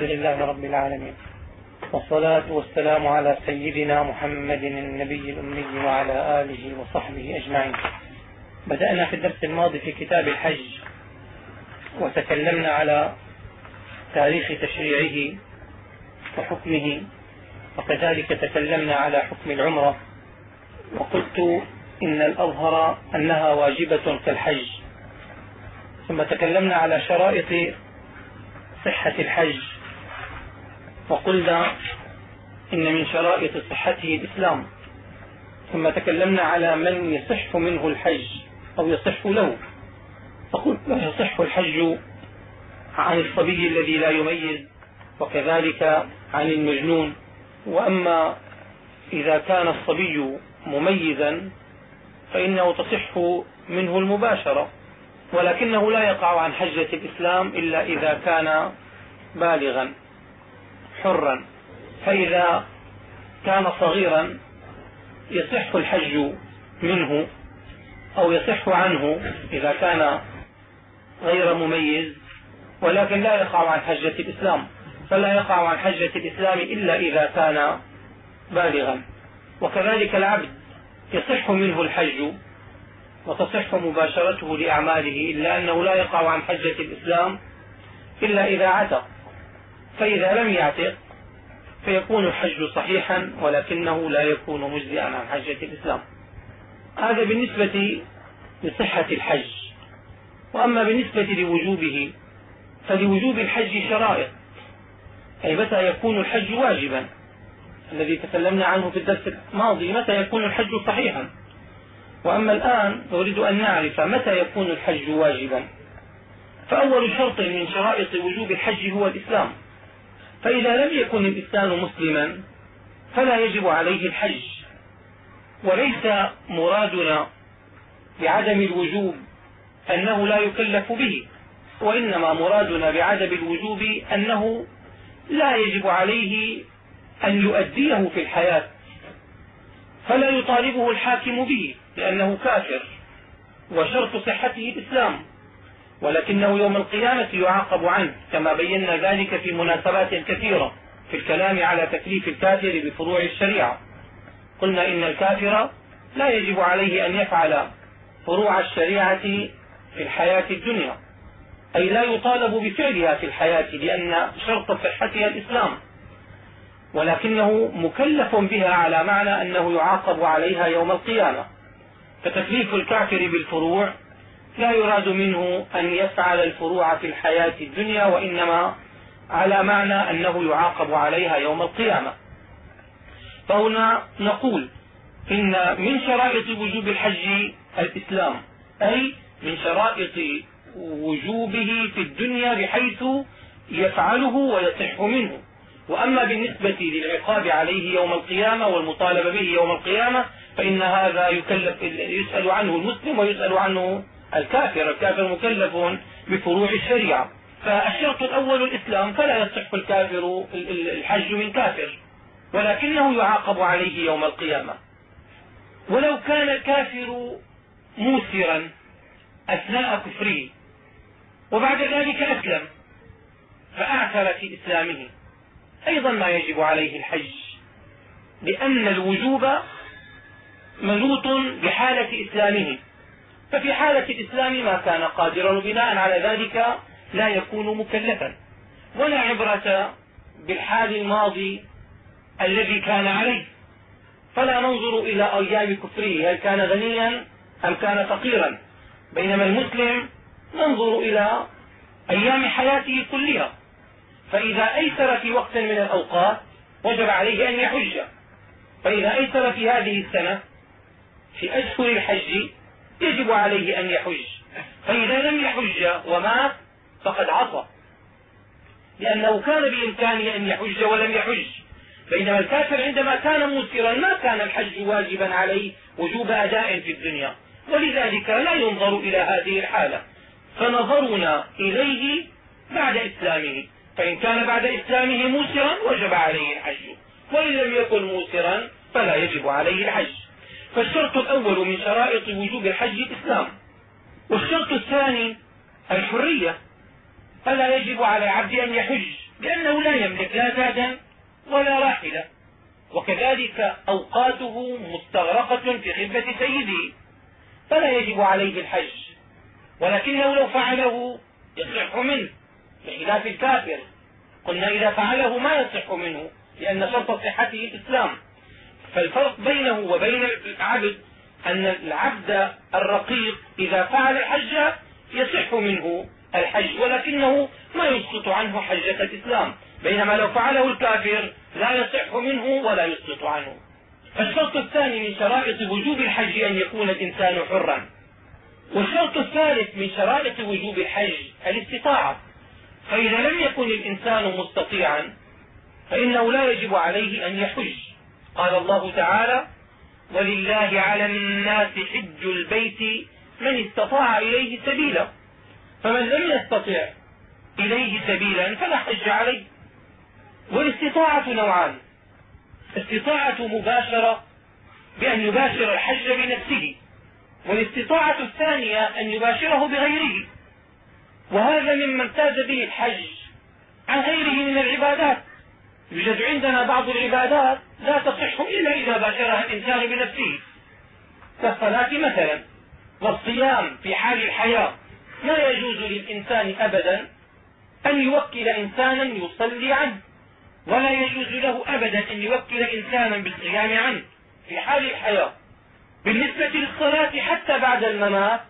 الحمد لله رب العالمين. والصلاة والسلام على سيدنا محمد النبي الأمي وعلى آله وصحبه أجمعين. بدأنا في الدرس الماضي في كتاب الحج وتكلمنا على تاريخ تشريعه وحكمه وكذلك تكلمنا على حكم العمرة وقلت إن الأظهر أنها واجبة كالحج. ثم تكلمنا على شرائط صحة الحج وقلنا إن من شرائط صحته الإسلام ثم تكلمنا على من يصح منه الحج أو يصح له. فقلنا يصح الحج عن الصبي الذي لا يميز وكذلك عن المجنون. وأما إذا كان الصبي مميزا فإنه تصح منه المباشرة ولكنه لا يقع عن حجة الإسلام إلا إذا كان بالغا. حرا. فإذا كان صغيرا يصح الحج منه أو يصح عنه إذا كان غير مميز ولكن لا يقع عن حجة الإسلام. فلا يقع عن حجة الإسلام إلا إذا كان بالغا. وكذلك العبد يصح منه الحج وتصح مباشرته لأعماله إلا أنه لا يقع عن حجة الإسلام إلا إذا عتق. فإذا لم يعتق فيكون الحج صحيحا ولكنه لا يكون مجزئا عن حجة الإسلام. هذا بالنسبة لصحة الحج. وأما بالنسبة لوجوبه فلوجوب الحج شرائط أي متى يكون الحج واجبا؟ الذي تكلمنا عنه في الدرس الماضي متى يكون الحج صحيحا؟ وأما الآن نريد أن نعرف متى يكون الحج واجبا. فأول شرط من شرائط وجوب الحج هو الإسلام. فإذا لم يكن الإنسان مسلما فلا يجب عليه الحج وليس مرادنا بعدم الوجوب أنه لا يكلف به وإنما مرادنا بعدم الوجوب أنه لا يجب عليه أن يؤديه في الحياة فلا يطالبه الحاكم به لأنه كافر وشرط صحته الإسلام. ولكنه يوم القيامة يعاقب عنه كما بينا ذلك في مناسبات كثيرة في الكلام على تكليف الكافر بفروع الشريعة. قلنا إن الكافر لا يجب عليه أن يفعل فروع الشريعة في الحياة الدنيا أي لا يطالب بفعلها في الحياة لأن شرط صحتها الإسلام. ولكنه مكلف بها على معنى أنه يعاقب عليها يوم القيامة. فتكليف الكافر بالفروع لا يراد منه أن يفعل الفروع في الحياة الدنيا وإنما على معنى أنه يعاقب عليها يوم القيامة. فهنا نقول إن من شرائط وجوب الحج الإسلام أي من شرائط وجوبه في الدنيا بحيث يفعله ويصح منه. وأما بالنسبة للعقاب عليه يوم القيامة والمطالبة به يوم القيامة فإن هذا يكلف يسأل عنه المسلم ويسأل عنه الكافر الكافر مكلف بفروع الشريعة. فالشرط الأول الإسلام فلا يصح الكافر الحج من كافر ولكنه يعاقب عليه يوم القيامة. ولو كان الكافر موسرا أثناء كفره وبعد ذلك أسلم فأعثر في إسلامه. أيضا ما يجب عليه الحج لأن الوجوب منوط بحالة إسلامه. ففي حالة الإسلام ما كان قادرا وبناء على ذلك لا يكون مكلفا. ولا عبرة بالحال الماضي الذي كان عليه. فلا ننظر إلى أيام كفره هل كان غنيا أم كان فقيرا. بينما المسلم ننظر إلى أيام حياته كلها. فإذا أيسر في وقت من الأوقات وجب عليه أن يحج. فإذا أيسر في هذه السنة في أشهر الحج يجب عليه أن يحج. فإذا لم يحج ومات فقد عصى. لأنه كان بإمكانه أن يحج ولم يحج. بينما الكافر عندما كان موسرا ما كان الحج واجبا عليه وجوب أداء في الدنيا. ولذلك لا ينظر إلى هذه الحالة. فنظرنا إليه بعد إسلامه. فإن كان بعد إسلامه موسرا وجب عليه الحج. وإن لم يكن موسرا فلا يجب عليه الحج. فالشرط الأول من شرائط وجوب الحج الإسلام. والشرط الثاني الحرية. فلا يجب على العبد أن يحج لأنه لا يملك لا زادا ولا راحلة. وكذلك أوقاته مستغرقة في خدمة سيده. فلا يجب عليه الحج. ولكنه لو فعله يصح منه بخلاف الكافر. قلنا إذا فعله ما يصح منه لأن شرط صحته الإسلام. فالفرق بينه وبين العبد أن العبد الرقيق إذا فعل الحج يصح منه الحج ولكنه ما يسقط عنه حجة الإسلام. بينما لو فعله الكافر لا يصح منه ولا يسقط عنه. الشرط الثاني من شرائط وجوب الحج أن يكون الإنسان حرا. والشرط الثالث من شرائط وجوب الحج الاستطاعة. فإذا لم يكن الإنسان مستطيعا فإنه لا يجب عليه أن يحج. قال الله تعالى ولله على الناس حج البيت من استطاع إليه سبيلا فمن لم يستطع إليه سبيلا فلا حج عليه. والاستطاعة نوعان استطاعة مباشرة بأن يباشر الحج بنفسه والاستطاعة الثانية أن يباشره بغيره. وهذا مما امتاز به الحج عن غيره من العبادات. يوجد عندنا بعض العبادات لا تصح إلا إذا باشرها الإنسان بنفسه. كالصلاة مثلا والصيام في حال الحياة. لا يجوز للإنسان أبدا أن يوكل إنسانا يصلي عنه ولا يجوز له أبدا أن يوكل إنسانا بالصيام عنه في حال الحياة. بالنسبة للصلاة حتى بعد الممات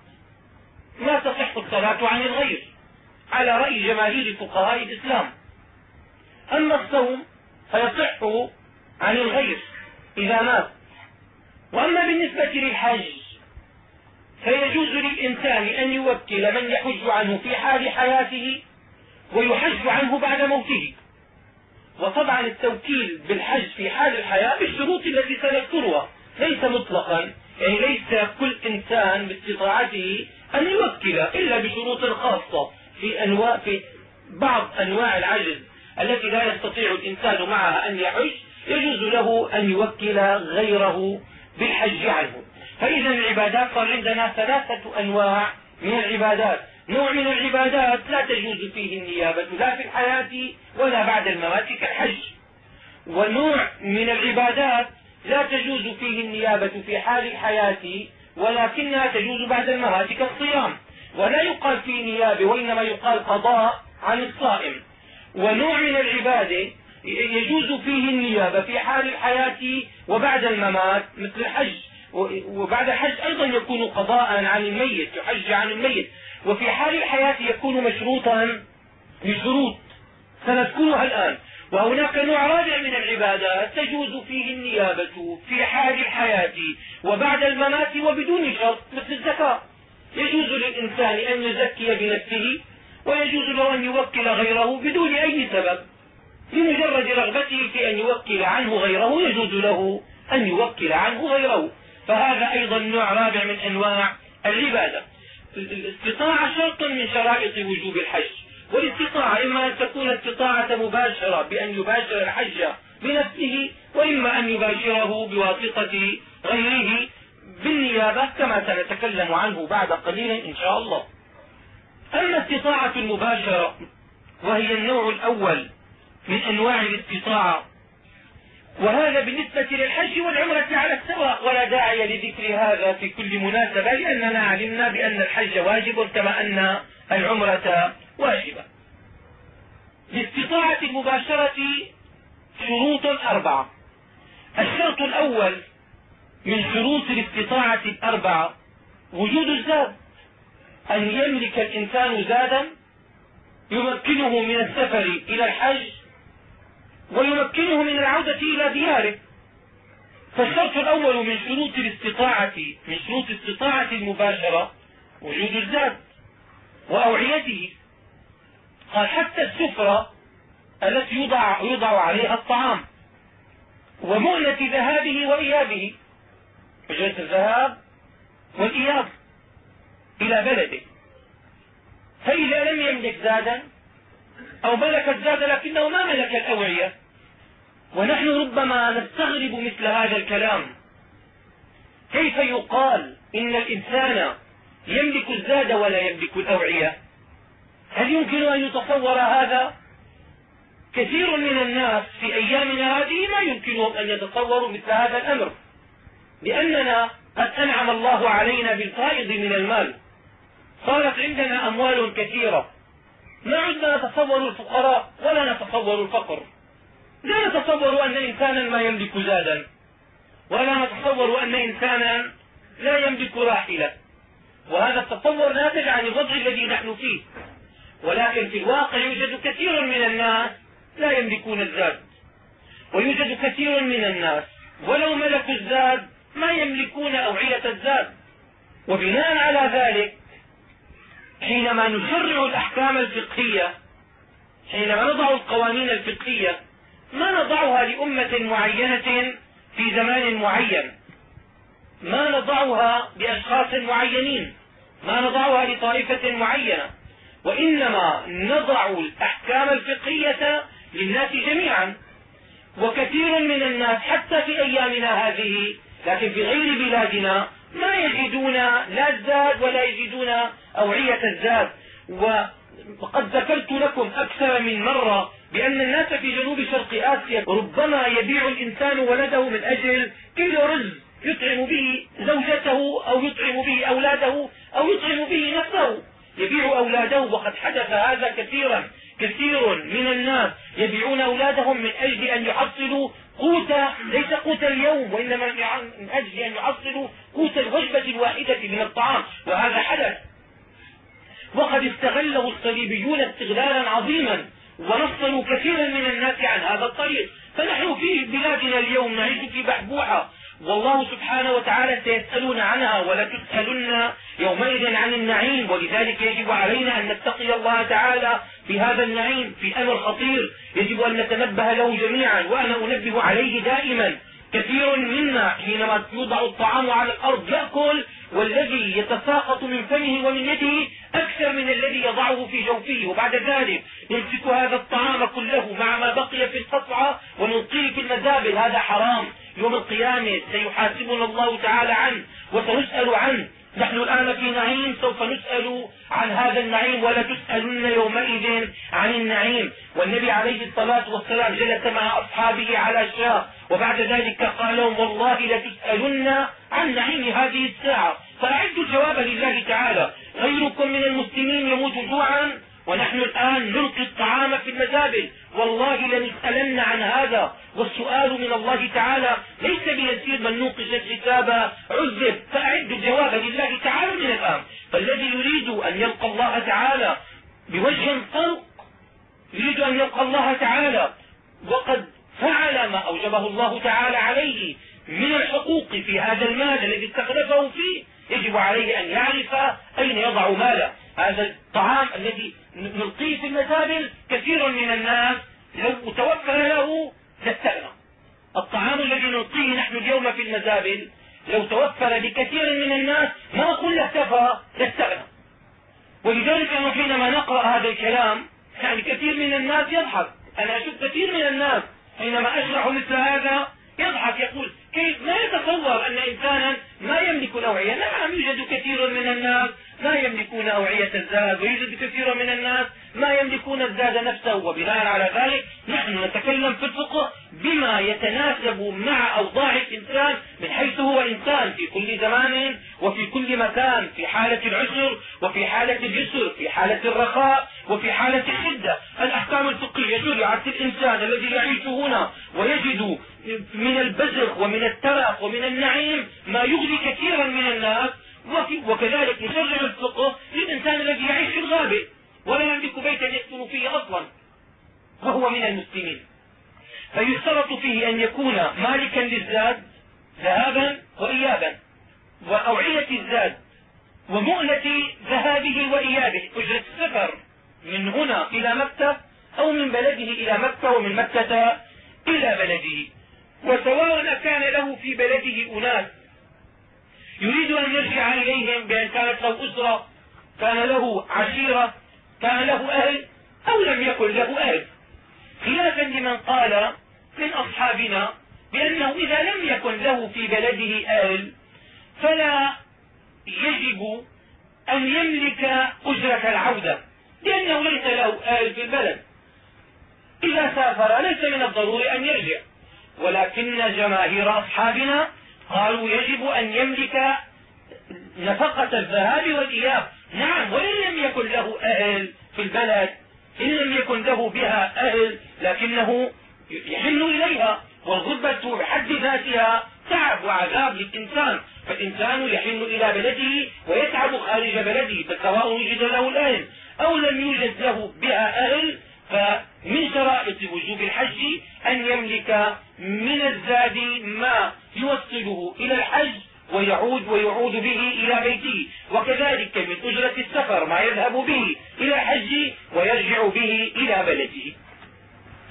لا تصح الصلاة عن الغير على رأي جماهير فقهاء الإسلام. أما الصوم فيصح عن الغير إذا مات. وأما بالنسبة للحج فيجوز للإنسان أن يوكل من يحج عنه في حال حياته ويحج عنه بعد موته. وطبعا التوكيل بالحج في حال الحياة بالشروط التي سنذكرها ليس مطلقا يعني ليس كل إنسان باستطاعته أن يوكل إلا بشروط خاصة في, أنواع في بعض أنواع العجز. التي لا يستطيع الإنسان معها أن يحج يجوز له أن يوكل غيره بالحج عنه. فإذا العبادات صار عندنا ثلاثة أنواع من العبادات. نوع من العبادات لا تجوز فيه النيابة لا في الحياة ولا بعد الممات كالحج ونوع من العبادات لا تجوز فيه النيابة في حال الحياة ولكنها تجوز بعد الممات كالصيام. ولا يقال فيه نيابة وإنما يقال قضاء عن الصائم. ونوع من العبادة يجوز فيه النيابة في حال الحياة وبعد الممات مثل الحج. وبعد الحج أيضا يكون قضاء عن الميت يحج عن الميت. وفي حال الحياة يكون مشروطا بشروط سنذكرها الآن. وهناك نوع رابع من العبادات تجوز فيه النيابة في حال الحياة وبعد الممات وبدون شرط مثل الزكاة. يجوز للإنسان أن يزكي بنفسه ويجوز له أن يوكل غيره بدون أي سبب. لمجرد رغبته في أن يوكل عنه غيره يجوز له أن يوكل عنه غيره. فهذا أيضا نوع رابع من أنواع العبادة. الاستطاعة شرط من شرائط وجوب الحج. والاستطاعة إما أن تكون استطاعة مباشرة بأن يباشر الحج بنفسه وإما أن يباشره بواسطة غيره بالنيابة كما سنتكلم عنه بعد قليل إن شاء الله. أما استطاعة المباشرة؟ وهي النوع الأول من أنواع الاستطاعة وهذا بالنسبة للحج والعمرة على السواء. ولا داعي لذكر هذا في كل مناسبة لأننا علمنا بأن الحج واجب كما أن العمرة واجبة. لاستطاعة المباشرة شروط أربعة الشرط الأول من شروط الاستطاعة الأربعة وجود الزاد. أن يملك الإنسان زادا يمكنه من السفر إلى الحج ويمكنه من العودة إلى دياره. فالشرط الأول من شروط الاستطاعة من شروط استطاعة المباشرة وجود الزاد وأوعيته. قال حتى السفرة التي يوضع, يوضع عليها الطعام ومؤنة ذهابه وإيابه أجرة الذهاب والإياب. إلى بلده. فإذا لم يملك زادا أو ملك الزاد لكنه ما ملك الأوعية. ونحن ربما نستغرب مثل هذا الكلام. كيف يقال إن الإنسان يملك الزاد ولا يملك الأوعية؟ هل يمكن أن يتصور هذا؟ كثير من الناس في أيامنا هذه ما يمكنهم أن يتصوروا مثل هذا الأمر. لأننا قد أنعم الله علينا بالفائض من المال. صارت عندنا أموال كثيرة. ما عدنا نتصور الفقراء ولا نتصور الفقر. لا نتصور أن إنسانا ما يملك زادا ولا نتصور أن إنسانا لا يملك راحلة وهذا التصور ناتج عن الوضع الذي نحن فيه. ولكن في الواقع يوجد كثير من الناس لا يملكون الزاد. ويوجد كثير من الناس ولو ملكوا الزاد ما يملكون أوعية الزاد. وبناء على ذلك حينما نشرع الأحكام الفقهية حينما نضع القوانين الفقهية ما نضعها لأمة معينة في زمان معين؟ ما نضعها بأشخاص معينين؟ ما نضعها لطائفة معينة؟ وإنما نضع الأحكام الفقهية للناس جميعا. وكثير من الناس حتى في أيامنا هذه لكن في غير بلادنا ما يجدون لا الزاد ولا يجدون أوعية الزاد. وقد ذكرت لكم أكثر من مرة بأن الناس في جنوب شرق آسيا ربما يبيع الإنسان ولده من أجل كيلو رز يطعم به زوجته أو يطعم به أولاده أو يطعم به نفسه. يبيع أولاده وقد حدث هذا كثيرا. كثير من الناس يبيعون أولادهم من أجل أن يحصلوا قوت ليس قوت اليوم وإنما من أجل أن يحصلوا قوت الوجبة الواحدة من الطعام. وهذا حدث. وقد استغله الصليبيون استغلالا عظيما ونصروا كثيرا من الناس عن هذا الطريق. فنحن في بلادنا اليوم نعيش في بحبوحة. والله سبحانه وتعالى سيسألون عنها ولا تسألن يومئذ عن النعيم ولذلك يجب علينا أن نتقي الله تعالى في هذا النعيم في أمر خطير. يجب أن نتنبه له جميعا وأنا أنبه عليه دائما. كثير منا حينما يوضع الطعام على الأرض يأكل والذي يتساقط من فمه ومن يده أكثر من الذي يضعه في جوفه. وبعد ذلك يمسك هذا الطعام كله مع ما بقي في القطعة ونلقيه في المزابل هذا حرام. يوم القيامة سيحاسبنا الله تعالى عنه وسنسأل عنه. نحن الآن في نعيم سوف نسأل عن هذا النعيم ولا تسألن يومئذ عن النعيم. والنبي عليه الصلاة والسلام جلس مع أصحابه على شاة وبعد ذلك قال لهم والله لتسألن عن نعيم هذه الساعة. فأعدوا الجواب لله تعالى. غيركم من المسلمين يموت جوعا ونحن الآن نلقي الطعام في المزابل والله لنسألن عن هذا. والسؤال من الله تعالى ليس بيسير من نوقش الحساب عذب فأعدوا الجواب لله تعالى من الآن. فالذي يريد أن يلقى الله تعالى بوجه طلق يريد أن يلقى الله تعالى. وقد فعل ما أوجبه الله تعالى عليه من الحقوق في هذا المال الذي استخلفه فيه. يجب عليه أن يعرف أين يضع ماله. هذا الطعام الذي نلقيه في المزابل كثير من الناس لو توفر له لاستغنى الطعام الذي نلقيه نحن اليوم في المزابل لو توفر لكثير من الناس ما له كفى لاستغنى ولذلك أنا حينما نقرأ هذا الكلام يعني كثير من الناس يضحك. أنا أشوف كثير من الناس حينما أشرح مثل هذا يضحك يقول كيف ما يتصور أن إنسانا ما يملك الأوعية نعم يوجد كثير من الناس. ما يملكون أوعية الزاد ويوجد كثير من الناس. ما يملكون الزاد نفسه. وبناء على ذلك نحن نتكلم في الفقه بما يتناسب مع أوضاع الإنسان من حيث هو إنسان في كل زمان وفي كل مكان في حالة العسر وفي حالة اليسر في حالة الرخاء وفي حالة الشدة. الأحكام الفقهية شرعت الإنسان الذي يعيش هنا ويجد من البزغ ومن الترف ومن النعيم ما يغني كثيرا من الناس وكذلك نشرع الفقه للإنسان الذي يعيش في الغابة ولا يملك بيتا يسكن فيه أصلا وهو من المسلمين. فيشترط فيه أن يكون مالكا للزاد ذهابا وإيابا. وأوعية الزاد ومؤنة ذهابه وإيابه. أجرة السفر من هنا إلى مكة أو من بلده إلى مكة ومن مكة إلى بلده. وسواء كان له في بلده أناس يريد أن يرجع إليهم بأن كانت له أسرة كان له عشيرة كان له أهل أو لم يكن له أهل. خلافا لمن قال من أصحابنا بأنه إذا لم يكن له في بلده أهل فلا يجب أن يملك أجرة العودة لأنه ليس له أهل في البلد. إذا سافر ليس من الضروري أن يرجع. ولكن جماهير أصحابنا قالوا يجب أن يملك نفقة الذهاب والإياب. نعم وإن لم يكن له أهل في البلد إن لم يكن له بها أهل لكنه يحن إليها. والغربة بحد ذاتها تعب وعذاب للإنسان. فالإنسان يحن إلى بلده ويتعب خارج بلده فسواء وجد له الأهل أو لم يوجد له بها أهل فمن شرائط وجوب الحج أن يملك من الزاد ما يوصله إلى الحج ويعود ويعود به إلى بيته. وكذلك من أجرة السفر ما يذهب به إلى الحج ويرجع به إلى بلده.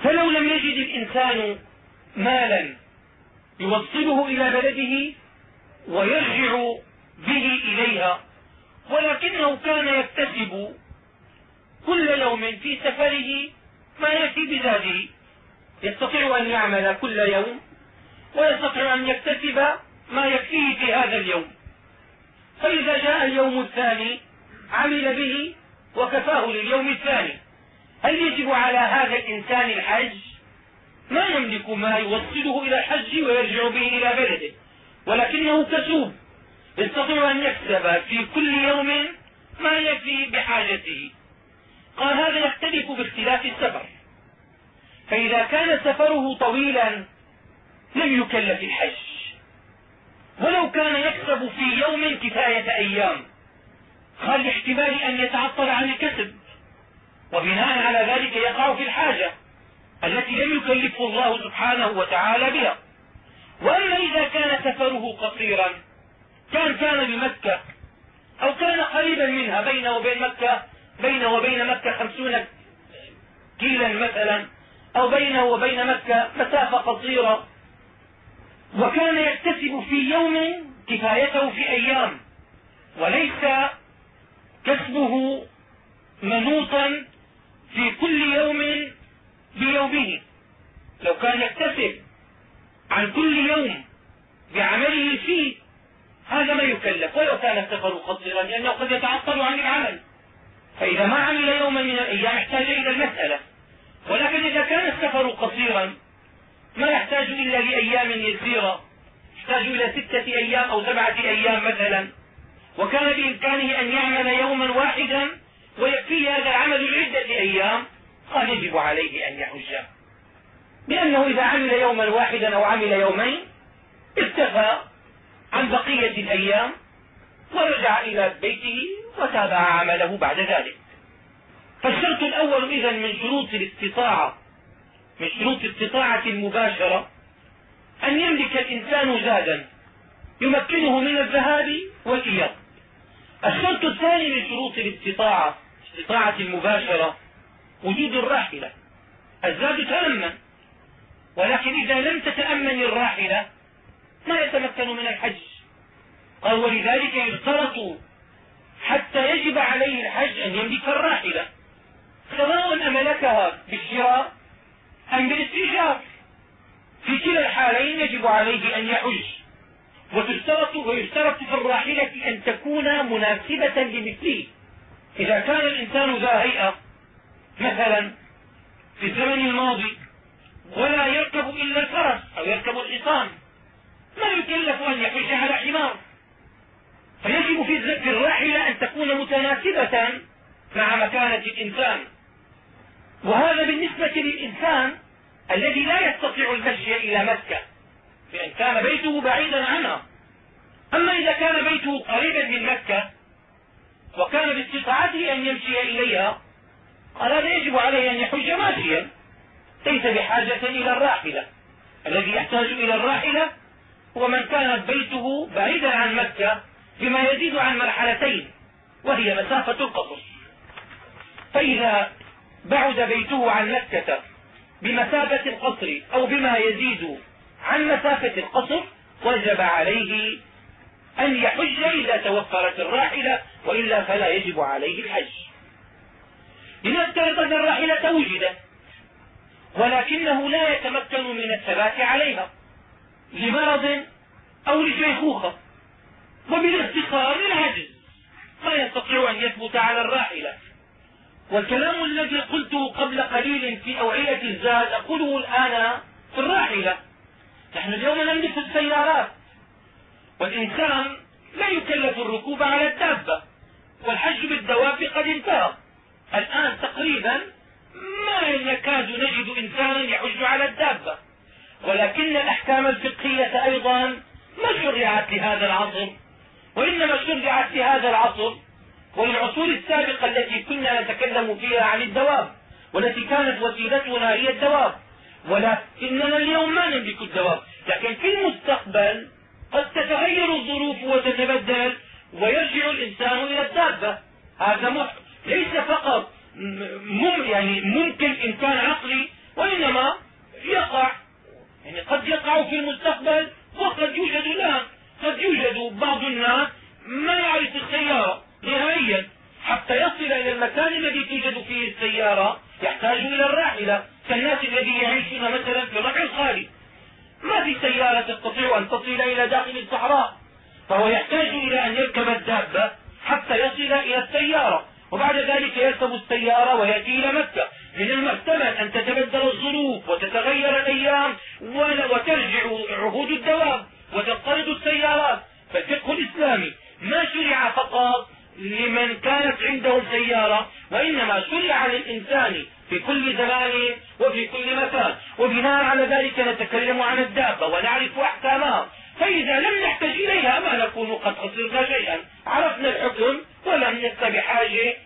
فلو لم يجد الإنسان مالا يوصله إلى بلده ويرجع به إليها ولكنه كان يكتسب كل يوم في سفره ما يأتي بذاته. يستطيع أن يعمل كل يوم ويستطيع أن يكتسب ما يكفيه في هذا اليوم. فإذا جاء اليوم الثاني عمل به وكفاه لليوم الثاني. هل يجب على هذا الإنسان الحج؟ ما يملك ما يوصله إلى الحج ويرجع به إلى بلده ولكنه كسوب. يستطيع أن يكسب في كل يوم ما يكفي بحاجته. قال هذا يختلف باختلاف السفر. فإذا كان سفره طويلا لم يكلف الحج. ولو كان يكسب في يوم كفاية أيام قال لاحتمال أن يتعطل عن الكسب. وبناء على ذلك يقع في الحاجة التي لم يكلفه الله سبحانه وتعالى بها. وأما إذا كان سفره قصيرا كان كان بمكة أو كان قريبا منها بينه وبين مكة بينه وبين مكة خمسون كيلا مثلا أو بينه وبين مكة مسافة قصيرة. وكان يكتسب في يوم كفايته في أيام وليس كسبه منوطا في كل يوم بيومه. لو كان يكتسب عن كل يوم بعمله فيه هذا ما يكلف ولو كان السفر قصيرا لأنه قد يتعطل عن العمل. فإذا ما عمل يوما من الأيام احتاج إلى المسألة ولكن إذا كان السفر قصيرا ما يحتاج إلا لأيام يسيرة. يحتاج إلى ستة أيام أو سبعة أيام مثلا. وكان بإمكانه أن يعمل يوما واحدا ويكفيه هذا العمل لعدة أيام قال يجب عليه أن يحج. لأنه إذا عمل يوما واحدا أو عمل يومين اكتفى عن بقية الأيام. ورجع إلى بيته وتابع عمله بعد ذلك. فالشرط الأول إذا من شروط الاستطاعة من شروط الاستطاعة المباشرة أن يملك الإنسان زادا يمكنه من الذهاب والإياب. الشرط الثاني من شروط الاستطاعة استطاعة المباشرة وجود الراحلة. الزاد تأمن ولكن إذا لم تتأمن الراحلة ما يتمكن من الحج. قال ولذلك يشترط حتى يجب عليه الحج أن يملك الراحلة. سواء أملكها بالشراء أم بالاستئجار في كلا الحالين يجب عليه أن يحج. وتشترط ويشترط في الراحلة أن تكون مناسبة لمثله. إذا كان الإنسان ذا هيئة مثلا في الزمن الماضي ولا يركب إلا الفرس أو يركب الحصان ما يكلف أن يحج على حمار. فيجب في الراحلة أن تكون متناسبة مع مكانة الإنسان. وهذا بالنسبة للإنسان الذي لا يستطيع المشي إلى مكة بأن كان بيته بعيدا عنها. أما إذا كان بيته قريبا من مكة وكان باستطاعته أن يمشي إليها قال يجب عليه أن يحج ماشيا ليس بحاجة إلى الراحلة. الذي يحتاج إلى الراحلة هو من كانت بيته بعيدا عن مكة بما يزيد عن مرحلتين وهي مسافة القصر فإذا بعد بيته عن مكة بمسافة القصر أو بما يزيد عن مسافة القصر وجب عليه أن يحج إذا توفرت الراحلة وإلا فلا يجب عليه الحج. لنفترض أن الراحلة وجدت ولكنه لا يتمكن من الثبات عليها لمرض أو لشيخوخة. وبالافتقار للعجز لا يستطيع أن يثبت على الراحلة. والكلام الذي قلته قبل قليل في أوعية الزاد أقوله الآن في الراحلة. نحن اليوم نملك السيارات. والإنسان لا يكلف الركوب على الدابة والحج بالدواب قد انتهى. الآن تقريبا ما يكاد نجد إنسانا يحج على الدابة ولكن الأحكام الفقهية أيضا ما شرعت لهذا العصر. وإنما شرعت لهذا العصر وللعصور السابقة التي كنا نتكلم فيها عن الدواب والتي كانت وسيلتنا هي الدواب. ولكننا اليوم ما نملك الدواب لكن في المستقبل قد تتغير الظروف وتتبدل ويرجع الإنسان إلى الدابة. هذا ليس فقط مم يعني ممكن إمكان عقلي وإنما يقع يعني قد يقع في المستقبل وقد يوجد الآن. قد يوجد بعض الناس ما يعرف السيارة نهائيا. حتى يصل إلى المكان الذي توجد فيه السيارة يحتاج إلى الراحلة. كالناس الذين يعيشون مثلا في الربع الخالي ما في سيارة تستطيع أن تصل إلى داخل الصحراء؟ فهو يحتاج إلى أن يركب الدابة حتى يصل إلى السيارة. وبعد ذلك يركب السيارة ويأتي إلى مكة. من المحتمل أن تتبدل الظروف وتتغير الأيام وترجع عهود الدواب وتضطرد السيارات. فالفقه الإسلامي ما شرع فقط لمن كانت عنده سيارة وإنما شرع للإنسان في كل زمان وفي كل مكان. وبناء على ذلك نتكلم عن الدابة ونعرف أحكامها. فإذا لم نحتج إليها ما نكون قد خسرنا شيئا. عرفنا الحكم ولم نبق بحاجة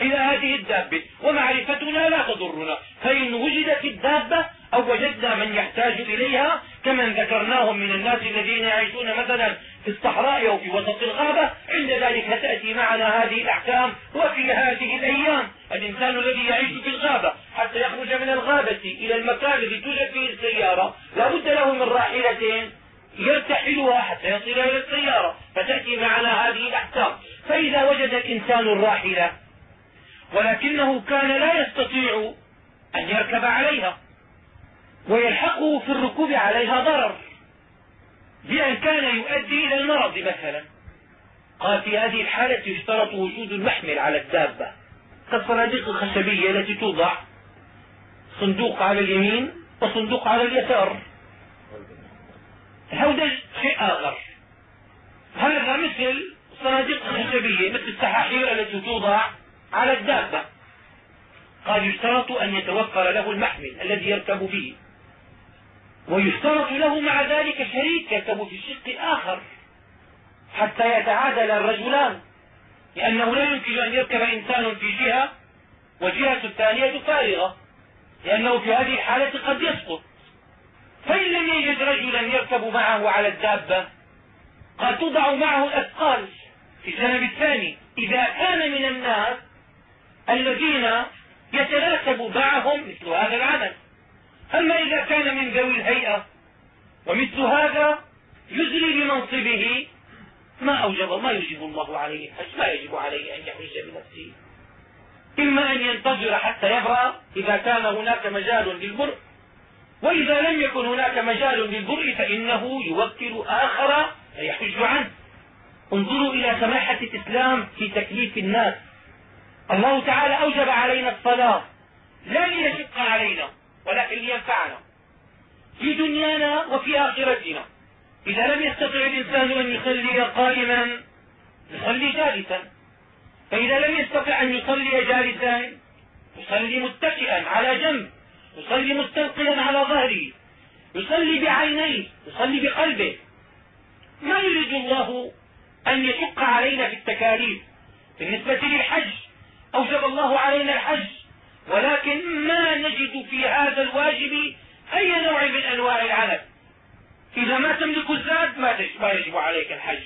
إلى هذه الدابة. ومعرفتنا لا تضرنا. فإن وجدت الدابة أو وجدنا من يحتاج إليها كمن ذكرناهم من الناس الذين يعيشون مثلا في الصحراء أو في وسط الغابة عند ذلك تأتي معنا هذه الأحكام وفي هذه الأيام. الإنسان الذي يعيش في الغابة حتى يخرج من الغابة إلى المكان الذي توجد فيه السيارة لا بد له من راحلة يرتحلها حتى يصل إلى السيارة فتأتي معنا هذه الأحكام. فإذا وجد الإنسان الراحلة ولكنه كان لا يستطيع أن يركب عليها ويلحقه في الركوب عليها ضرر بأن كان يؤدي إلى المرض مثلا. قال في هذه الحالة يشترط وجود المحمل على الدابة. كالصناديق الخشبية التي توضع صندوق على اليمين وصندوق على اليسار. هذا شيء آخر. هذا مثل صناديق خشبية مثل السحاحير التي توضع على الدابة. قال يشترط أن يتوفر له المحمل الذي يركب به ويشترط له مع ذلك شريك يركب في الشق الآخر حتى يتعادل الرجلان. لأنه لا يمكن أن يركب إنسان في جهة والجهة الثانية فارغة. لأنه في هذه الحالة قد يسقط. فإن لم يجد رجلا يركب معه على الدابة قد توضع معه الأثقال في الجانب الثاني. إذا كان من الناس الذين يتناسب معهم مثل هذا العمل أما إذا كان من ذوي الهيئة ومثل هذا يزري بمنصبه ما أوجب ما يجب الله عليه الحج ما يجب عليه أن يحج بنفسه. إما أن ينتظر حتى يبرأ إذا كان هناك مجال للبرء وإذا لم يكن هناك مجال للبرء فإنه يوكل آخر يحج عنه. انظروا إلى سماحة الإسلام في تكليف الناس. الله تعالى أوجب علينا الصلاة لا ليشق علينا ولكن لينفعنا. في دنيانا وفي آخرتنا. إذا لم يستطع الإنسان أن يصلي قائما يصلي جالسا. فإذا لم يستطع أن يصلي جالسا يصلي متكئا على جنب يصلي مستلقيا على ظهره يصلي بعينيه يصلي بقلبه. ما يريد الله أن يشق علينا في التكاليف بالنسبة للحج؟ أوجب الله علينا الحج. ولكن ما نجد في هذا الواجب أي نوع من أنواع العنف إذا ما تملك الزاد ما يجب عليك الحج.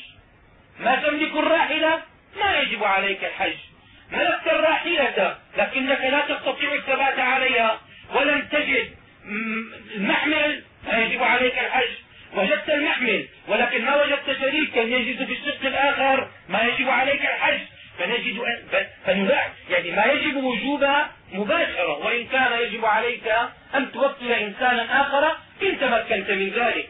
ما تملك الراحلة ما يجب عليك الحج. ملكت الراحلة لكنك لا تستطيع الثبات عليها ولم تجد المحمل ما يجب عليك الحج. وجدت المحمل ولكن ما وجدت شريكا يجد في الشق الآخر ما يجب عليك الحج. فنجد فنلاحظ يعني ما يجب وجوبا مباشرة وإن كان يجب عليك أن توكل إنسانا آخر إن تمكنت من ذلك.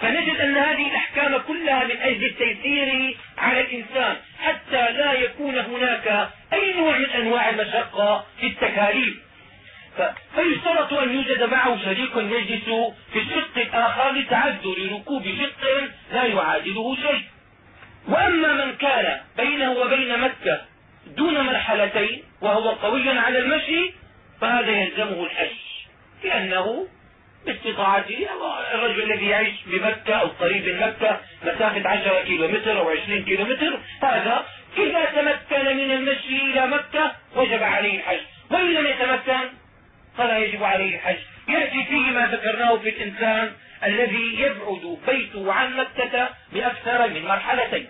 فنجد أن هذه الأحكام كلها من أجل التيسير على الإنسان حتى لا يكون هناك أي نوع من أنواع المشقة في التكاليف. فيشترط أن يوجد معه شريك يجلس في الشق الآخر لتعذر ركوب شق لا يعادله شيء. وأما من كان بينه وبين مكة دون مرحلتين وهو قوي على المشي فهذا يلزمه الحج. لأنه باستطاعته الرجل الذي يعيش بمكة أو قريب من مكة مسافة 10 كيلو متر أو 20 كيلو متر هذا إذا تمكن من المشي إلى مكة وجب عليه الحج. وإن لم يتمكن فلا يجب عليه الحج. يأتي فيه ما ذكرناه في الإنسان الذي يبعد بيته عن مكة بأكثر من مرحلتين.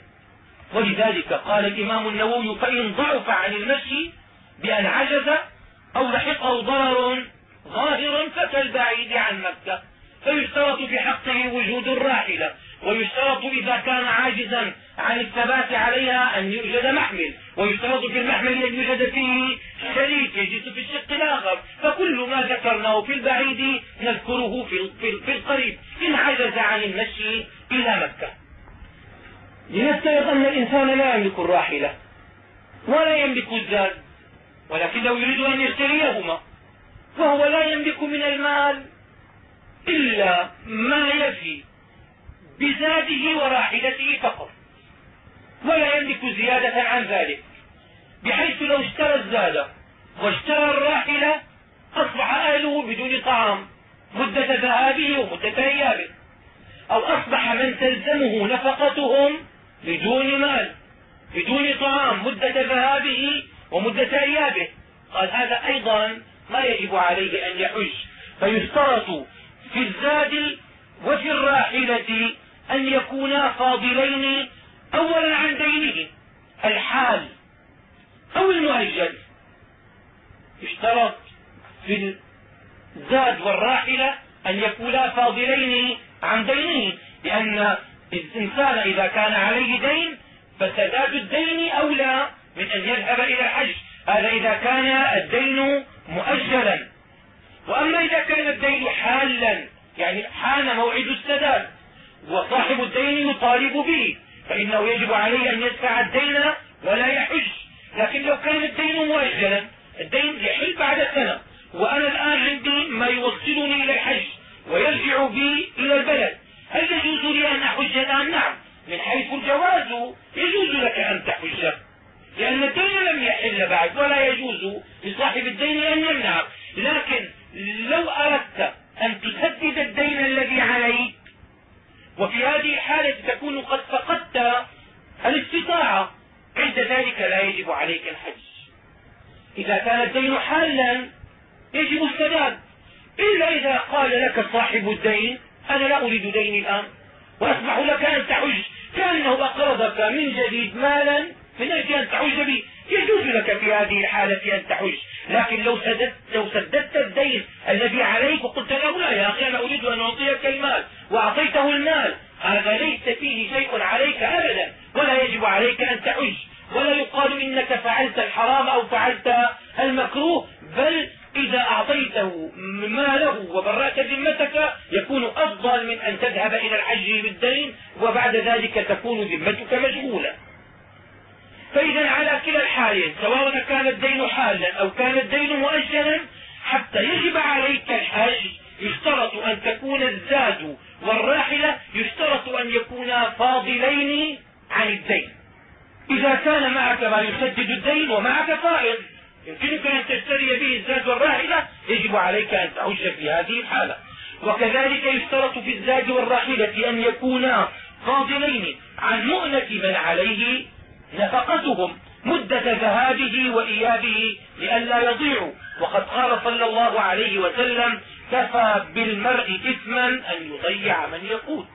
ولذلك قال الإمام النووي فإن ضعف عن المشي بأن عجز أو لحقه ضرر ظاهر فكالبعيد عن مكة. فيشترط في حقه وجود الراحلة. ويشترط إذا كان عاجزا عن الثبات عليها أن يوجد محمل ويشترط في المحمل أن يوجد فيه شريك يجلس في الشق الآخر. فكل ما ذكرناه في البعيد نذكره في, القريب. إن عجز عن المشي إلى مكة. لنفترض أن الإنسان لا يملك الراحلة ولا يملك الزاد ولكنه يريد أن يشتريهما فهو لا يملك من المال إلا ما يفي. بزاده وراحلته فقط. ولا يملك زيادة عن ذلك. بحيث لو اشترى الزاد واشترى الراحلة أصبح أهله بدون طعام مدة ذهابه ومدة إيابه. أو أصبح من تلزمه نفقتهم بدون مال بدون طعام مدة ذهابه ومدة إيابه. قال هذا أيضا ما يجب عليه أن يحج. فيشترط في الزاد وفي الراحلة أن يكونا فاضلين أولا عن دينه الحال أو المؤجل. يشترط في الزاد والراحلة أن يكونا فاضلين عن دينه لأن الإنسان إذا كان عليه دين فسداد الدين أولى من أن يذهب إلى الحج. هذا إذا كان الدين مؤجلا. وأما إذا كان الدين حالا يعني حان موعد السداد وصاحب الدين يطالب به فإنه يجب عليه أن يدفع الدين ولا يحج. لكن لو كان الدين مؤجلا الدين يحل بعد سنة وأنا الآن عندي ما يوصلني إلى الحج ويرجع بي إلى البلد. هل يجوز لي أن أحج الآن؟ نعم. من حيث الجواز يجوز لك أن تحج. لأن الدين لم يحل بعد ولا يجوز لصاحب الدين أن يمنع. لكن لو أردت أن تسدد الدين الذي عليك وفي هذه الحالة تكون قد فقدت الاستطاعة. عند ذلك لا يجب عليك الحج. إذا كان الدين حالا يجب السداد. إلا إذا قال لك صاحب الدين أنا لا أريد ديني الآن وأسمح لك أن تحج. كأنه أقرضك من جديد مالا من أجل أن تحج به. يجوز لك في هذه الحالة أن تحج لكن لو سددت, لو سددت الدين الذي عليك وقلت له لا يا أخي أنا أريد أن أعطيك المال وأعطيته المال. هذا ليس فيه شيء عليك أبدا. ولا يجب عليك أن تحج ولا يقال إنك فعلت الحرام أو فعلت المكروه. بل إذا أعطيته ماله وبرأت ذمتك يكون أفضل من أن تذهب إلى الحج بالدين وبعد ذلك تكون ذمتك مشغولة. فإذا على كلا الحالين سواء كان الدين حالا أو كان الدين مؤجلا حتى يجب عليك الحج يشترط أن تكون الزاد والراحلة يشترط أن يكونا فاضلين عن الدين. إذا كان معك ما يسدد الدين ومعك فائض يمكنك أن تشتري به الزاد والراحلة يجب عليك أن تعج في هذه الحالة. وكذلك يشترط في الزاد والراحلة أن يكونا فاضلين عن مؤنة من عليه نفقتهم مدة ذهابه وإيابه لئلا يضيعوا وقد قال صلى الله عليه وسلم كفى بالمرء إثما أن يضيع من يقود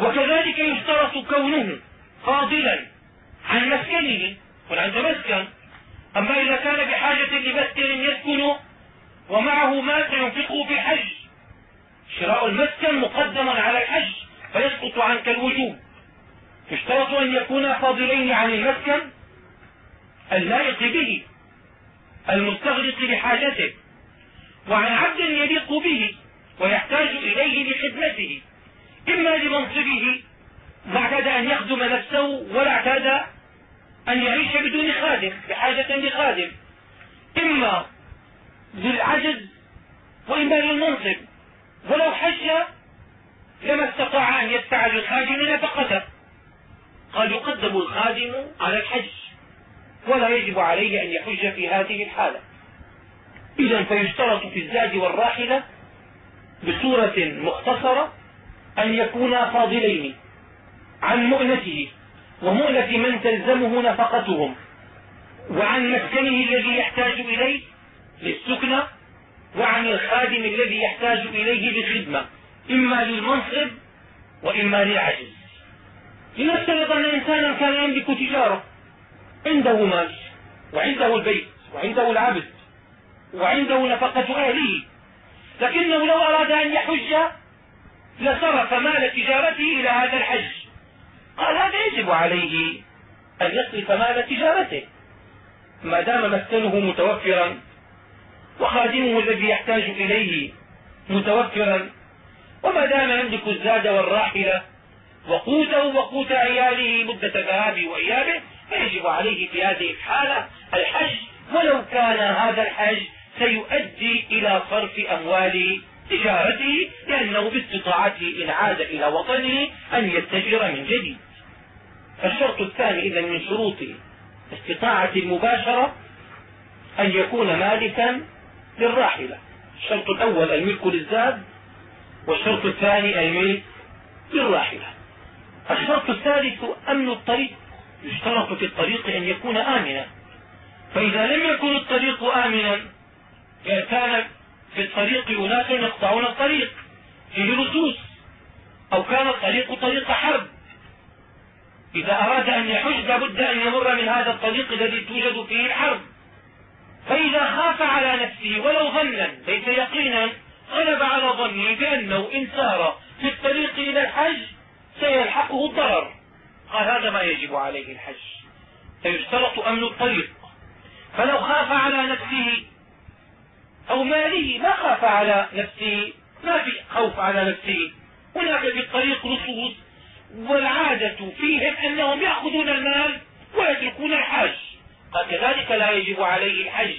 وكذلك يشترط كونه فاضلا عن مسكنه. يكون عنده مسكن. أما إذا كان بحاجة لمسكن يسكن ومعه ما سينفقه في الحج. شراء المسكن مقدما على الحج فيسقط عنك الوجوب. يشترط أن يكونا فاضلين عن المسكن اللائق به المستغرق لحاجته وعن عبد يليق به ويحتاج إليه لخدمته إما لمنصبه ما اعتاد أن يخدم نفسه ولا اعتاد أن يعيش بدون خادم بحاجة لخادم إما للعجز وإما للمنصب ولو حج لما استطاع أن يدفع للخادم نفقته. قال يقدم الخادم على الحج ولا يجب عليه أن يحج في هذه الحالة. إذا فيشترط في الزاد والراحلة بصورة مختصرة أن يكونا فاضلين عن مؤنته ومؤنة من تلزمه نفقتهم وعن مسكنه الذي يحتاج إليه للسكنى وعن الخادم الذي يحتاج إليه للخدمة إما للمنصب وإما للعجز. لنفترض أن إنسانا كان يملك تجارة. عنده مال وعنده البيت وعنده العبد وعنده نفقة أهله. لكنه لو أراد أن يحج لصرف مال تجارته إلى هذا الحج. قال هذا يجب عليه أن يصرف مال تجارته. ما دام مسكنه متوفرا وخادمه الذي يحتاج إليه متوفرا وما دام يملك الزاد والراحلة وقوته وقوت عياله مدة ذهابه وإيابه فيجب عليه في هذه الحالة الحج. ولو كان هذا الحج سيؤدي إلى صرف أموال تجارته لأنه باستطاعته إن عاد إلى وطنه أن يتجر من جديد. فالشرط الثاني إذا من شروط استطاعة المباشرة أن يكون مالكا للراحلة. الشرط الأول الملك للزاد والشرط الثاني الملك للراحلة. الشرط الثالث أمن الطريق يشترط في الطريق أن يكون آمنا. فإذا لم يكن الطريق آمنا كان في الطريق أناس يقطعون الطريق فيه لصوص أو كان الطريق طريق حرب. إذا أراد أن يحج لابد أن يمر من هذا الطريق الذي توجد فيه الحرب. فإذا خاف على نفسه ولو ظنا ليس يقينا غلب على ظنه بأنه إن سار في الطريق إلى الحج سيلحقه الضرر. قال هذا ما يجب عليه الحج. فيشترط أمن الطريق. فلو خاف على نفسه أو ماله ما خاف على نفسه ما في خوف على نفسه. هناك في الطريق لصوص والعادة فيهم أنهم يأخذون المال ويتركون الحج قال كذلك لا يجب عليه الحج.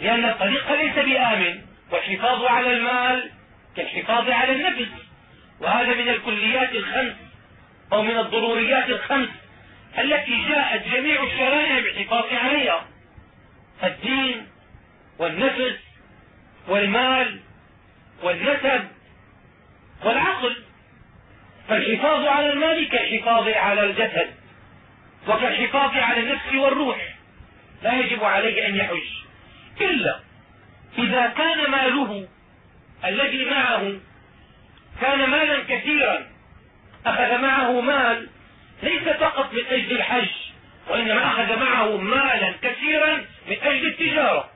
لأن الطريق ليس بآمن والحفاظ على المال كالحفاظ على النفس. وهذا من الكليات الخمس أو من الضروريات الخمس التي جاءت جميع الشرائع بالحفاظ عليها. الدين والنفس والمال والنسب والعقل. فالحفاظ على المال كالحفاظ على الجسد وكالحفاظ على النفس والروح. لا يجب عليه أن يحج إلا إذا كان ماله الذي معه كان مالا كثيرا. أخذ معه مال ليس فقط من أجل الحج وإنما أخذ معه مالا كثيرا من أجل التجارة.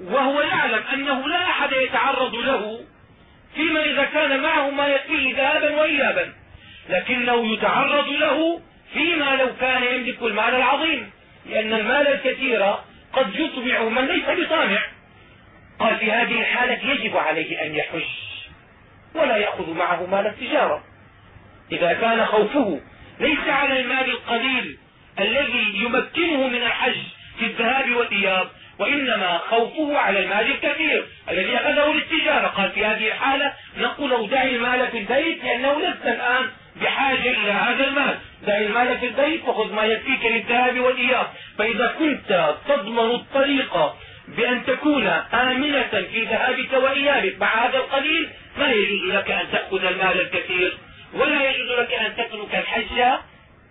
وهو يعلم أنه لا أحد يتعرض له فيما إذا كان معه ما يكفيه ذهابا وإيابا. لكنه يتعرض له فيما لو كان يملك المال العظيم لأن المال الكثير قد يطمع من ليس بطامع. قال في هذه الحالة يجب عليه أن يحج. ولا يأخذ معه مال التجارة. إذا كان خوفه ليس على المال القليل الذي يمكنه من الحج في الذهاب والإياب وإنما خوفه على المال الكثير الذي أخذه للتجارة. قال في هذه الحالة نقول له دع المال في البيت لأنه لست الآن بحاجة إلى هذا المال. دع المال في البيت وخذ ما يكفيك للذهاب والإياب. فإذا كنت تضمن الطريق بأن تكون آمنة في ذهابك وإيابك مع هذا القليل ما يجوز لك أن تأخذ المال الكثير ولا يجوز لك أن تترك الحج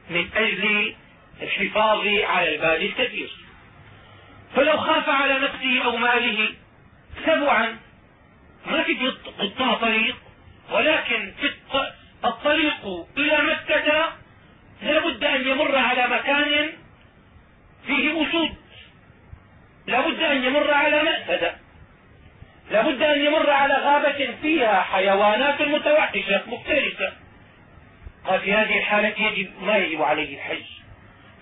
من أجل الحفاظ على المال الكثير. فلو خاف على نفسه أو ماله سبعا ما في قطاع طريق ولكن في الطريق إلى مكة لا بد أن يمر على مكان فيه أسود. لا بد أن يمر على مأسدة لا بد أن يمر على غابة فيها حيوانات متوحشة مفترسة. قال في هذه الحالة يجب ما يجب عليه الحج.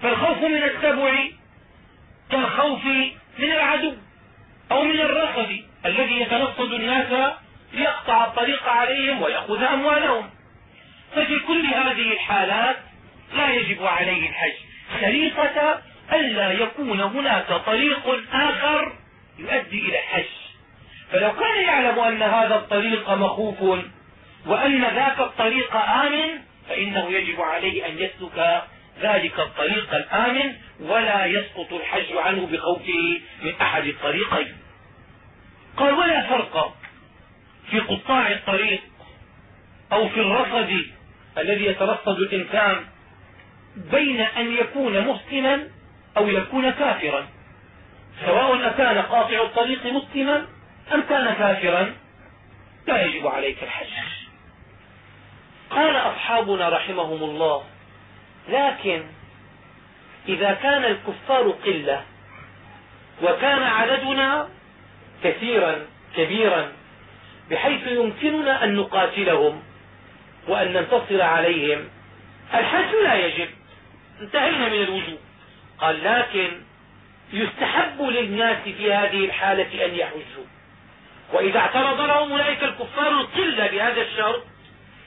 فالخوف من السبع كالخوف من العدو أو من الرصد الذي يترصد الناس ليقطع الطريق عليهم ويأخذ أموالهم. ففي كل هذه الحالات لا يجب عليه الحج. شريطة ألا يكون هناك طريق آخر يؤدي إلى الحج. فلو كان يعلم أن هذا الطريق مخوف وأن ذاك الطريق آمن فإنه يجب عليه أن يسلك ذلك الطريق الآمن ولا يسقط الحج عنه بخوفه من أحد الطريقين. قال ولا فرق في قطاع الطريق أو في الرصد الذي يترصد الإنسان بين أن يكون مسلما أو يكون كافرا. سواء أكان قاطع الطريق مسلما أم كان كافرا؟ لا يجب عليك الحج. قال أصحابنا رحمهم الله لكن إذا كان الكفار قلة وكان عددنا كثيرا كبيرا بحيث يمكننا أن نقاتلهم وأن ننتصر عليهم الحج لا يجب. انتهينا من الوجوب قال لكن يستحب للناس في هذه الحالة أن يحجوا. وإذا اعترض لهم أولئك الكفار القلة بهذا الشرط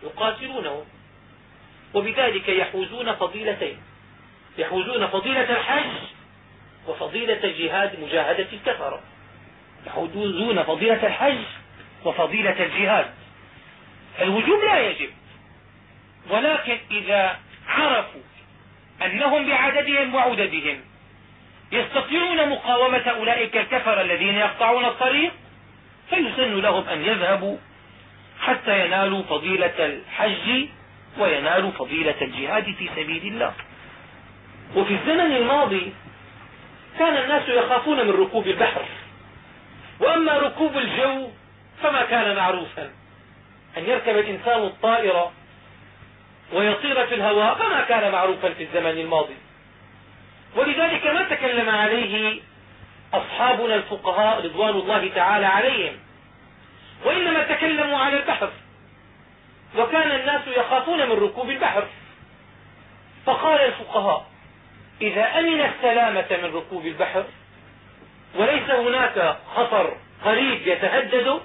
يقاتلونهم. وبذلك يحوزون فضيلتين. يحوزون فضيلة الحج وفضيلة الجهاد مجاهدة الكفرة. يحوزون فضيلة الحج وفضيلة الجهاد. الوجوب لا يجب ولكن إذا عرفوا أنهم بعددهم وعددهم يستطيعون مقاومة أولئك الكفر الذين يقطعون الطريق فيسن لهم أن يذهبوا حتى ينالوا فضيلة الحج وينالوا فضيلة الجهاد في سبيل الله. وفي الزمن الماضي كان الناس يخافون من ركوب البحر. وأما ركوب الجو فما كان معروفا. أن يركب الإنسان الطائرة ويطير في الهواء فما كان معروفا في الزمن الماضي. ولذلك ما تكلم عليه أصحابنا الفقهاء رضوان الله تعالى عليهم. وإنما تكلموا على البحر. وكان الناس يخافون من ركوب البحر. فقال الفقهاء إذا أمن السلامة من ركوب البحر وليس هناك خطر قريب يتهدد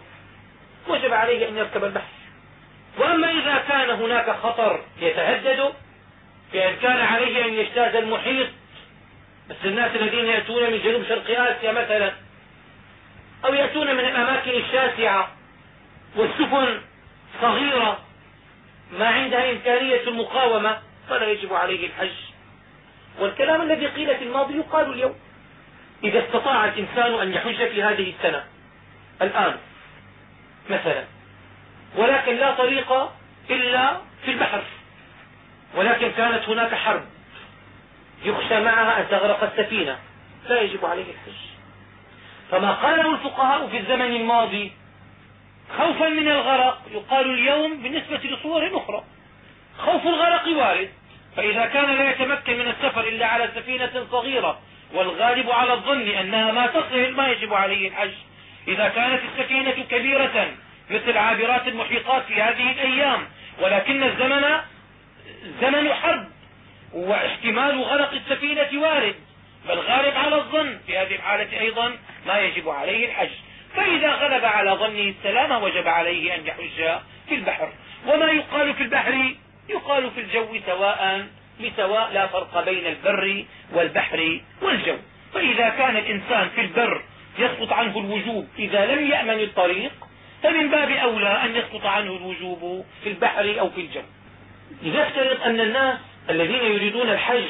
وجب عليه أن يركب البحر. وأما إذا كان هناك خطر يتهدد بأن كان عليه أن يجتاز المحيط مثل الناس الذين يأتون من جنوب شرق آسيا مثلا أو يأتون من الأماكن الشاسعة والسفن صغيرة ما عندها إمكانية المقاومة فلا يجب عليه الحج. والكلام الذي قيل في الماضي يقال اليوم. إذا استطاع الإنسان أن يحج في هذه السنة الآن مثلا. ولكن لا طريق إلا في البحر. ولكن كانت هناك حرب. يخشى معها أن تغرق السفينة. لا يجب عليه الحج. فما قاله الفقهاء في الزمن الماضي خوفا من الغرق يقال اليوم بالنسبة لصور أخرى. خوف الغرق وارد فإذا كان لا يتمكن من السفر إلا على سفينة صغيرة والغالب على الظن أنها ما تصل ما يجب عليه الحج. إذا كانت السفينة كبيرة مثل عابرات المحيطات في هذه الأيام ولكن الزمن زمن حرب واحتمال غرق السفينة وارد بل غالب على الظن. في هذه الحالة أيضا ما يجب عليه الحج. فإذا غلب على ظنه السلامة وجب عليه أن يحج في البحر. وما يقال في البحر؟ يقال في الجو سواء بسواء لا فرق بين البر والبحر والجو. فإذا كان الإنسان في البر يسقط عنه الوجوب إذا لم يأمن الطريق فمن باب أولى أن يسقط عنه الوجوب في البحر أو في الجو. لنفترض أن الناس الذين يريدون الحج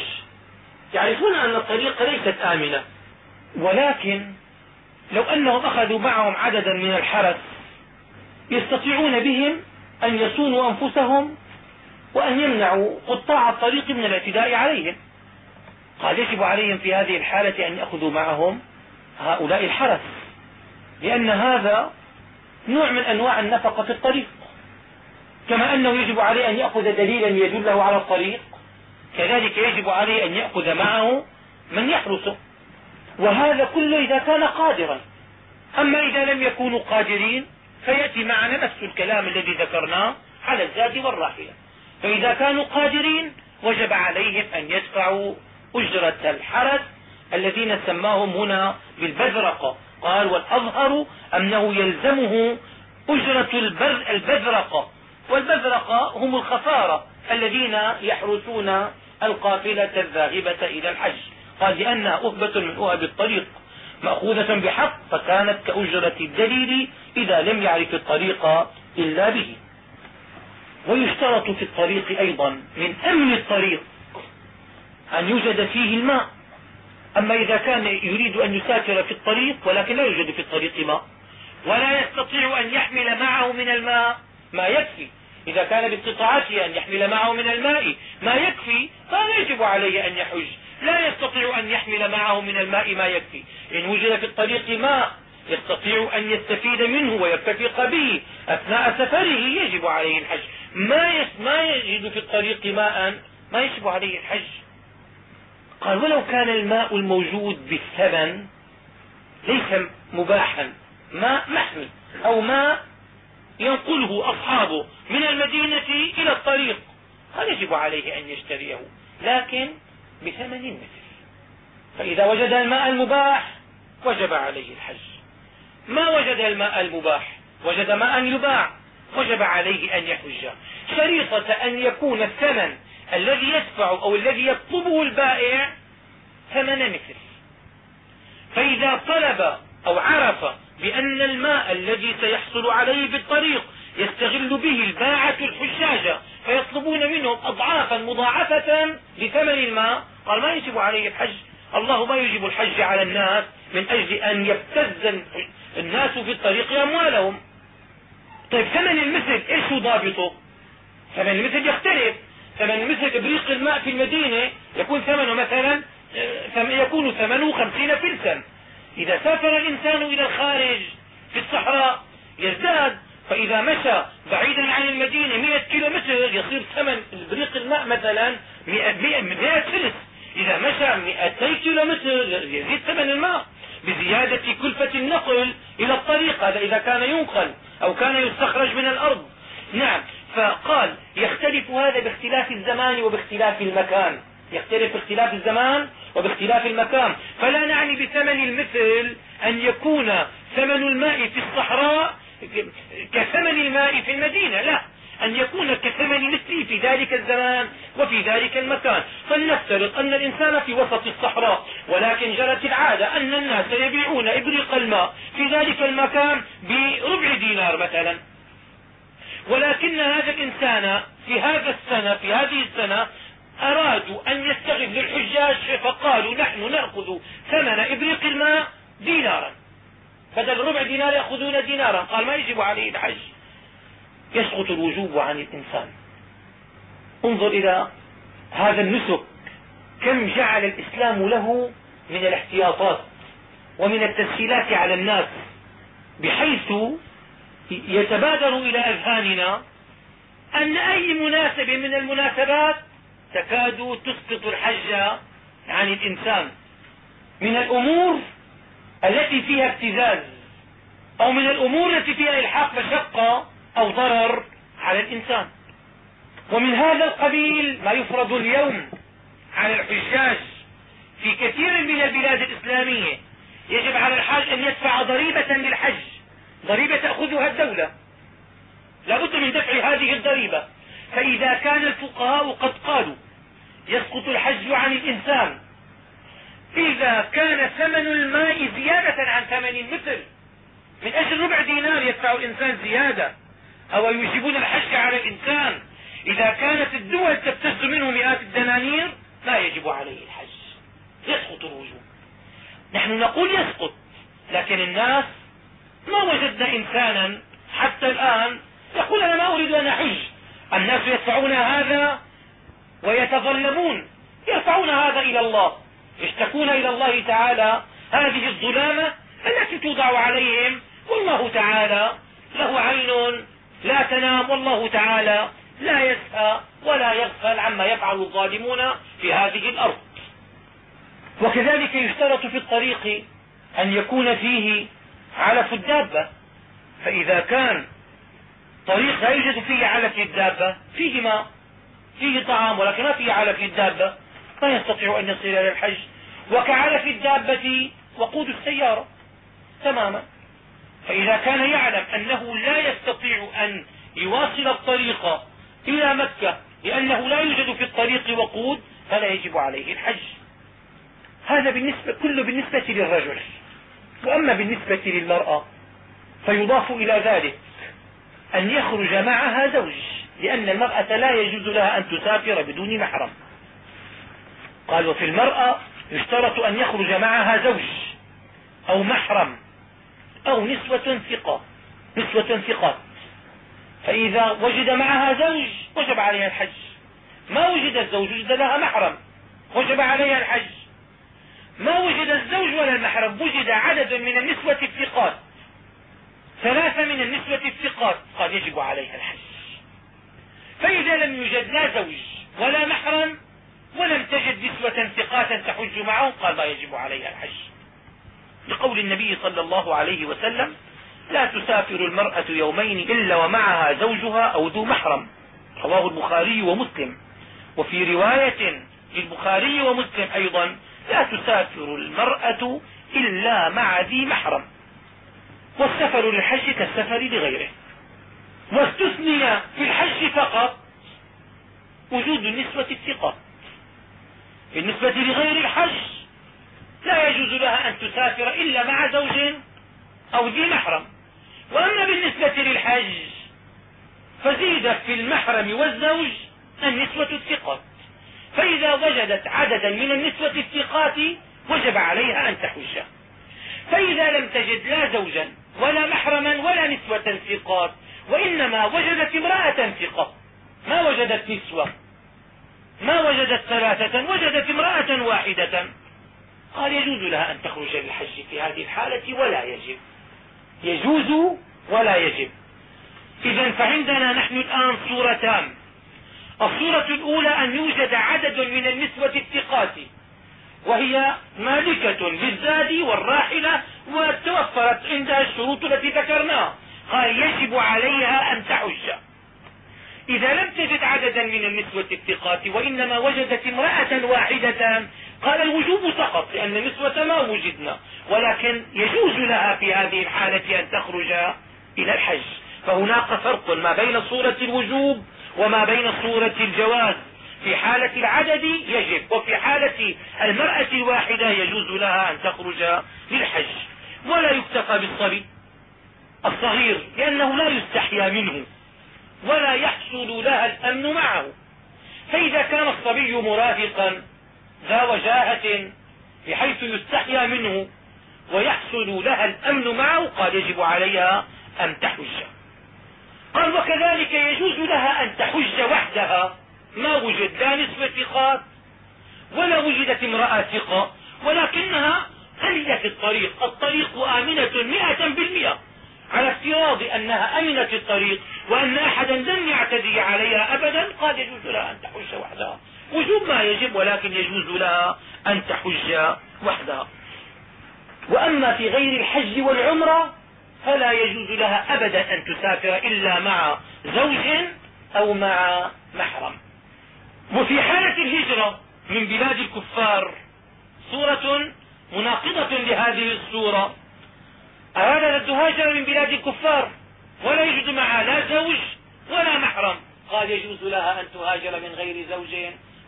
يعرفون أن الطريق ليست آمنة. ولكن لو أنهم أخذوا معهم عددا من الحرس يستطيعون بهم أن يصونوا أنفسهم وأن يمنعوا قطاع الطريق من الاعتداء عليهم. قال يجب عليهم في هذه الحالة أن يأخذوا معهم هؤلاء الحرس لأن هذا نوع من أنواع النفقة في الطريق. كما أنه يجب عليه أن يأخذ دليلا يدله على الطريق كذلك يجب عليه أن يأخذ معه من يحرسه وهذا كله إذا كان قادرا. أما إذا لم يكونوا قادرين فيأتي معنا نفس الكلام الذي ذكرناه على الزاد والراحلة. فإذا كانوا قادرين وجب عليهم أن يدفعوا أجرة الحرس الذين سماهم هنا بالبذرقة قال والأظهر أنه يلزمه أجرة البذرقة والبزرقة هم الخسارة الذين يحرسون القافلة الذاهبة إلى الحج. قال لأنها أهبة من أهب الطريق مأخوذة بحق فكانت كأجرة الدليل إذا لم يعرف الطريق إلا به. ويشترط في الطريق أيضا من أمن الطريق أن يوجد فيه الماء. أما إذا كان يريد أن يسافر في الطريق ولكن لا يوجد في الطريق ماء ولا يستطيع أن يحمل معه من الماء ما يكفي. إذا كان باستطاعته أن يحمل معه من الماء ما يكفي فلا يجب عليه أن يحج لا يستطيع أن يحمل معه من الماء ما يكفي. إن وجد في الطريق ماء يستطيع أن يستفيد منه ويرتفق به. أثناء سفره يجب عليه الحج. ما ما يجد في الطريق ماء ما يجب عليه الحج. قال ولو كان الماء الموجود بالثمن ليس مباحا ماء محمي أو ماء ينقله أصحابه من المدينة إلى الطريق هل يجب عليه أن يشتريه؟ لكن بثمن مثل فإذا وجد الماء المباح وجب عليه الحج. ما وجد الماء المباح؟ وجد ماء يباع وجب عليه أن يحج. شريطة أن يكون الثمن الذي يدفع أو الذي يطلبه البائع ثمن مثل فإذا طلب أو عرف بأن الماء الذي سيحصل عليه بالطريق يستغل به الباعة الحجاج فيطلبون منهم أضعافا مضاعفة لثمن الماء. قال ما يجب عليه الحج؟ الله ما يجب الحج على الناس من أجل أن يبتز الناس في الطريق أموالهم. طيب ثمن المثل إيش هو ضابطه؟ ثمن المثل يختلف. ثمن المثل إبريق الماء في المدينة يكون ثمنه مثلا يكون ثمنه خمسين فلسا إذا سافر الإنسان إلى الخارج في الصحراء يزداد فإذا مشى بعيدا عن المدينة مئة كيلو متر يصير ثمن ابريق الماء مثلا مئة فلس. إذا مشى مئتي كيلو متر يزيد ثمن الماء بزيادة كلفة النقل إلى الطريق. هذا إذا كان ينقل أو كان يستخرج من الأرض. نعم. فقال يختلف هذا باختلاف الزمان وباختلاف المكان. يختلف باختلاف الزمان وباختلاف المكان. فلا نعني بثمن المثل أن يكون ثمن الماء في الصحراء كثمن الماء في المدينة لا. أن يكون كثمن مثله في ذلك الزمان وفي ذلك المكان. فلنفترض أن الإنسان في وسط الصحراء ولكن جرت العادة أن الناس يبيعون إبريق الماء في ذلك المكان بربع دينار مثلا. ولكن هذا الإنسان في هذا السنة في هذه السنة أرادوا أن يستغل الحجاج فقالوا نحن نأخذ ثمن إبريق الماء دينارا. بدل ربع دينار يأخذون دينارا. قال ما يجب عليه الحج. يسقط الوجوب عن الإنسان. انظر إلى هذا النسك. كم جعل الإسلام له من الاحتياطات ومن التسهيلات على الناس. بحيث يتبادر إلى أذهاننا أن أي مناسبة من المناسبات تكاد تسقط الحج عن الإنسان. من الأمور التي فيها ابتزاز أو من الأمور التي فيها إلحاق مشقة أو ضرر على الإنسان. ومن هذا القبيل ما يفرض اليوم على الحجاج في كثير من البلاد الإسلامية يجب على الحاج أن يدفع ضريبة للحج ضريبة تأخذها الدولة. لا بد من دفع هذه الضريبة. فإذا كان الفقهاء قد قالوا يسقط الحج عن الإنسان إذا كان ثمن الماء زيادة عن ثمن المثل من أجل ربع دينار يدفع الإنسان زيادة أو يوجبون الحج على الإنسان. إذا كانت الدول تبتز منه مئات الدنانير لا يجب عليه الحج. يسقط الوجوب نحن نقول يسقط لكن الناس ما وجدنا إنسانا حتى الآن يقول أنا ما أريد أن أحج. الناس يدفعون هذا ويتظلمون يرفعون هذا إلى الله. يشتكون إلى الله تعالى. هذه الظلامة التي توضع عليهم. والله تعالى له عين لا تنام. والله تعالى لا يسهى ولا يغفل عما يفعل الظالمون في هذه الأرض. وكذلك يشترط في الطريق أن يكون فيه علف الدابة. فإذا كان طريق لا يوجد فيه علف الدابة فيه ماء فيه طعام ولكن ما فيه علف الدابة ما يستطيع أن يصل إلى الحج. وكعلف الدابة وقود السيارة تماما. فإذا كان يعلم أنه لا يستطيع أن يواصل الطريق إلى مكة لأنه لا يوجد في الطريق وقود فلا يجب عليه الحج. هذا بالنسبة كله بالنسبة للرجل. وأما بالنسبة للمرأة فيضاف إلى ذلك أن يخرج معها زوج لأن المرأة لا يجوز لها أن تسافر بدون محرم. قال وفي المرأة يشترط أن يخرج معها زوج أو محرم أو نسوة ثقة نسوة ثقات. فإذا وجد معها زوج وجب عليها الحج. ما وجد الزوج وجد لها محرم وجب عليها الحج. ما وجد الزوج ولا المحرم وجد عدد من النسوة الثقات. ثلاثة من النسوة الثقات. قال يجب عليها الحج. فإذا لم يوجد لا زوج ولا محرم ولم تجد نسوة ثقات تحج معهم قال ما يجب عليها الحج. لقول النبي صلى الله عليه وسلم لا تسافر المرأة يومين إلا ومعها زوجها أو ذو محرم. رواه البخاري ومسلم. وفي رواية للبخاري ومسلم أيضا لا تسافر المرأة إلا مع ذي محرم. والسفر للحج كالسفر لغيره. واستثني في الحج فقط وجود النسبة الثقة. بالنسبة لغير الحج لا يجوز لها أن تسافر إلا مع زوج أو ذي محرم. وأما بالنسبة للحج فزيد في المحرم والزوج النسوة الثقات فإذا وجدت عددا من النسوة الثقات وجب عليها أن تحج. فإذا لم تجد لا زوجا ولا محرما ولا نسوة ثقات وإنما وجدت امرأة ثقة ما وجدت نسوة؟ ما وجدت ثلاثة؟ وجدت امرأة واحدة. قال يجوز لها أن تخرج للحج في هذه الحالة ولا يجب. يجوز ولا يجب. إذا فعندنا نحن الآن صورتان. الصورة الأولى أن يوجد عدد من النسوة الثقات وهي مالكة للزاد والراحلة وتوفرت عندها الشروط التي ذكرناها. قال يجب عليها أن تحج. إذا لم تجد عددا من النسوة الثقات وإنما وجدت امرأة واحدة قال الوجوب سقط لأن النسوة ما وجدنا ولكن يجوز لها في هذه الحالة أن تخرج إلى الحج. فهناك فرق ما بين صورة الوجوب وما بين صورة الجواز. في حالة العدد يجب وفي حالة المرأة الواحدة يجوز لها أن تخرج للحج. ولا يكتفى بالصبي. الصغير لأنه لا يستحيا منه ولا يحصل لها الأمن معه. فإذا كان الصبي مرافقا ذا وجاهة بحيث يستحيا منه ويحصل لها الأمن معه قال يجب عليها أن تحج. قال وكذلك يجوز لها أن تحج وحدها. ما وجد لا نسبة ثقات ولا وجدت امرأة ثقة ولكنها هي في الطريق؟ الطريق آمنة مئة بالمئة. على افتراض أنها أمنت الطريق وأن أحدا لم يعتدي عليها أبدا قال يجوز لها أن تحج وحدها. وجوب ما يجب ولكن يجوز لها أن تحج وحدها. وأما في غير الحج والعمرة فلا يجوز لها أبدا أن تسافر إلا مع زوج أو مع محرم. وفي حالة الهجرة من بلاد الكفار صورة مناقضة لهذه الصورة أراد أن تهاجر من بلاد الكفار ولا يجد معها لا زوج ولا محرم. قال يجوز لها أن تهاجر من غير زوج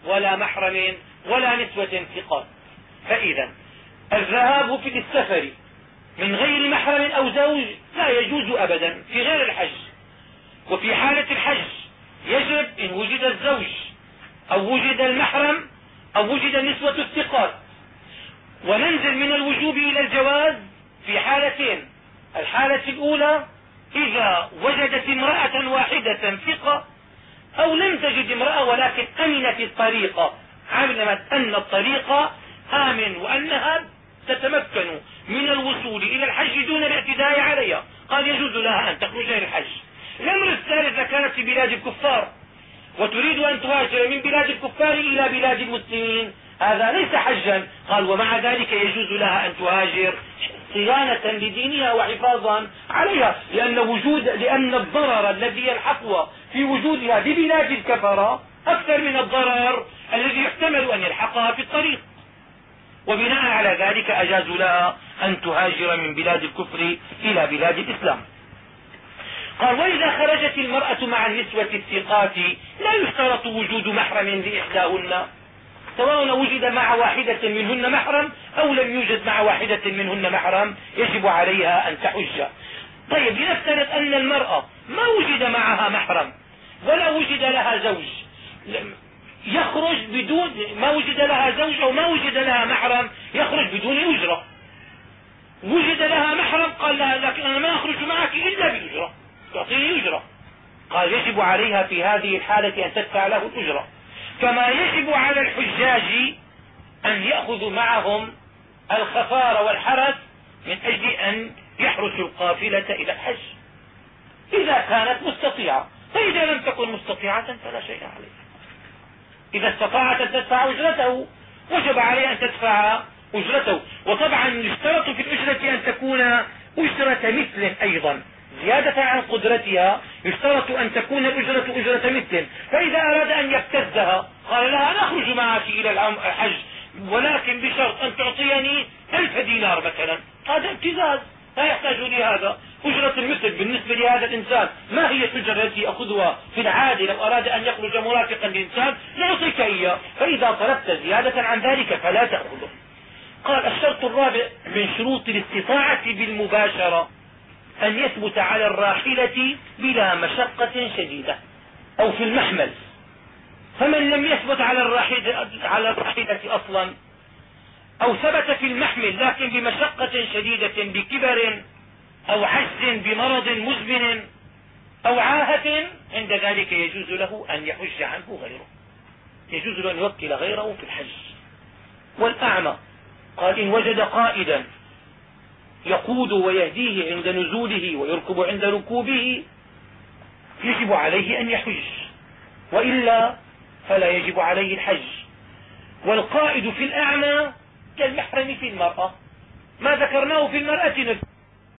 ولا محرم ولا نسوة ثقات فإذا الذهاب في السفر من غير محرم أو زوج لا يجوز أبدا في غير الحج. وفي حالة الحج يجب إن وجد الزوج أو وجد المحرم أو وجد النسوة الثقات. وننزل من الوجوب إلى الجواز في حالتين. الحالة الأولى إذا وجدت امرأة واحدة ثقة أو لم تجد امرأة ولكن أمنت الطريقة علمت أن الطريق آمن وأنها تتمكن من الوصول إلى الحج دون الاعتداء عليها. قال يجوز لها أن تخرج إلى الحج. الأمر الثالث كانت في بلاد الكفار وتريد أن تهاجر من بلاد الكفار إلى بلاد المسلمين. هذا ليس حجا. قال ومع ذلك يجوز لها أن تهاجر صيانة لدينها وحفاظا عليها لأن وجود لأن الضرر الذي يلحقها في وجودها ببلاد الكفرة أكثر من الضرر الذي يحتمل أن يلحقها في الطريق. وبناء على ذلك أجازوا لها أن تهاجر من بلاد الكفر إلى بلاد الإسلام. قال وإذا خرجت المرأة مع النسوة الثقات لا يشترط وجود محرم لإحداهن. سواء وجد مع واحدة منهن محرم أو لم يوجد مع واحدة منهن محرم يجب عليها أن تحج. طيب لنفترض أن المرأة ما وجد معها محرم ولا وجد لها زوج. يخرج بدون ما وجد لها زوج أو ما وجد لها محرم يخرج بدون أجرة وجد لها محرم قال لها لكن أنا ما أخرج معك إلا بأجرة. تعطيني أجرة. قال يجب عليها في هذه الحالة أن تدفع له الأجرة. كما يجب على الحجاج أن يأخذوا معهم الخفار والحرس من أجل أن يحرسوا القافلة إلى الحج. إذا كانت مستطيعة. فإذا لم تكن مستطيعة فلا شيء عليها. إذا استطاعت أن تدفع أجرته وجب عليها أن تدفع أجرته. وطبعا يشترط في الأجرة أن تكون أجرة مثل أيضا. زيادة عن قدرتها يشترط أن تكون الأجرة أجرة مثل فإذا أراد أن يبتزها قال لها أنا اخرج معك إلى الحج. ولكن بشرط أن تعطيني ألف دينار مثلا. هذا ابتزاز. لا يحتاج لهذا. أجرة المثل بالنسبة لهذا الإنسان ما هي الأجرة التي يأخذها في العادة لو أراد أن يخرج مرافقا لإنسان نعطيك إياه. فإذا طلبت زيادة عن ذلك فلا تأخذه. قال الشرط الرابع من شروط الاستطاعة بالمباشرة. أن يثبت على الراحلة بلا مشقة شديدة أو في المحمل. فمن لم يثبت على الراحلة, على الراحلة أصلا أو ثبت في المحمل لكن بمشقة شديدة بكبر أو عجز بمرض مزمن أو عاهة عند ذلك يجوز له أن يحج عنه غيره. يجوز له أن يوكل غيره في الحج. والأعمى قال إن وجد قائدا يقود ويهديه عند نزوله ويركب عند ركوبه يجب عليه أن يحج. وإلا فلا يجب عليه الحج. والقائد في الأعمى كالمحرم في المرأة. ما ذكرناه في المرأة نفسها.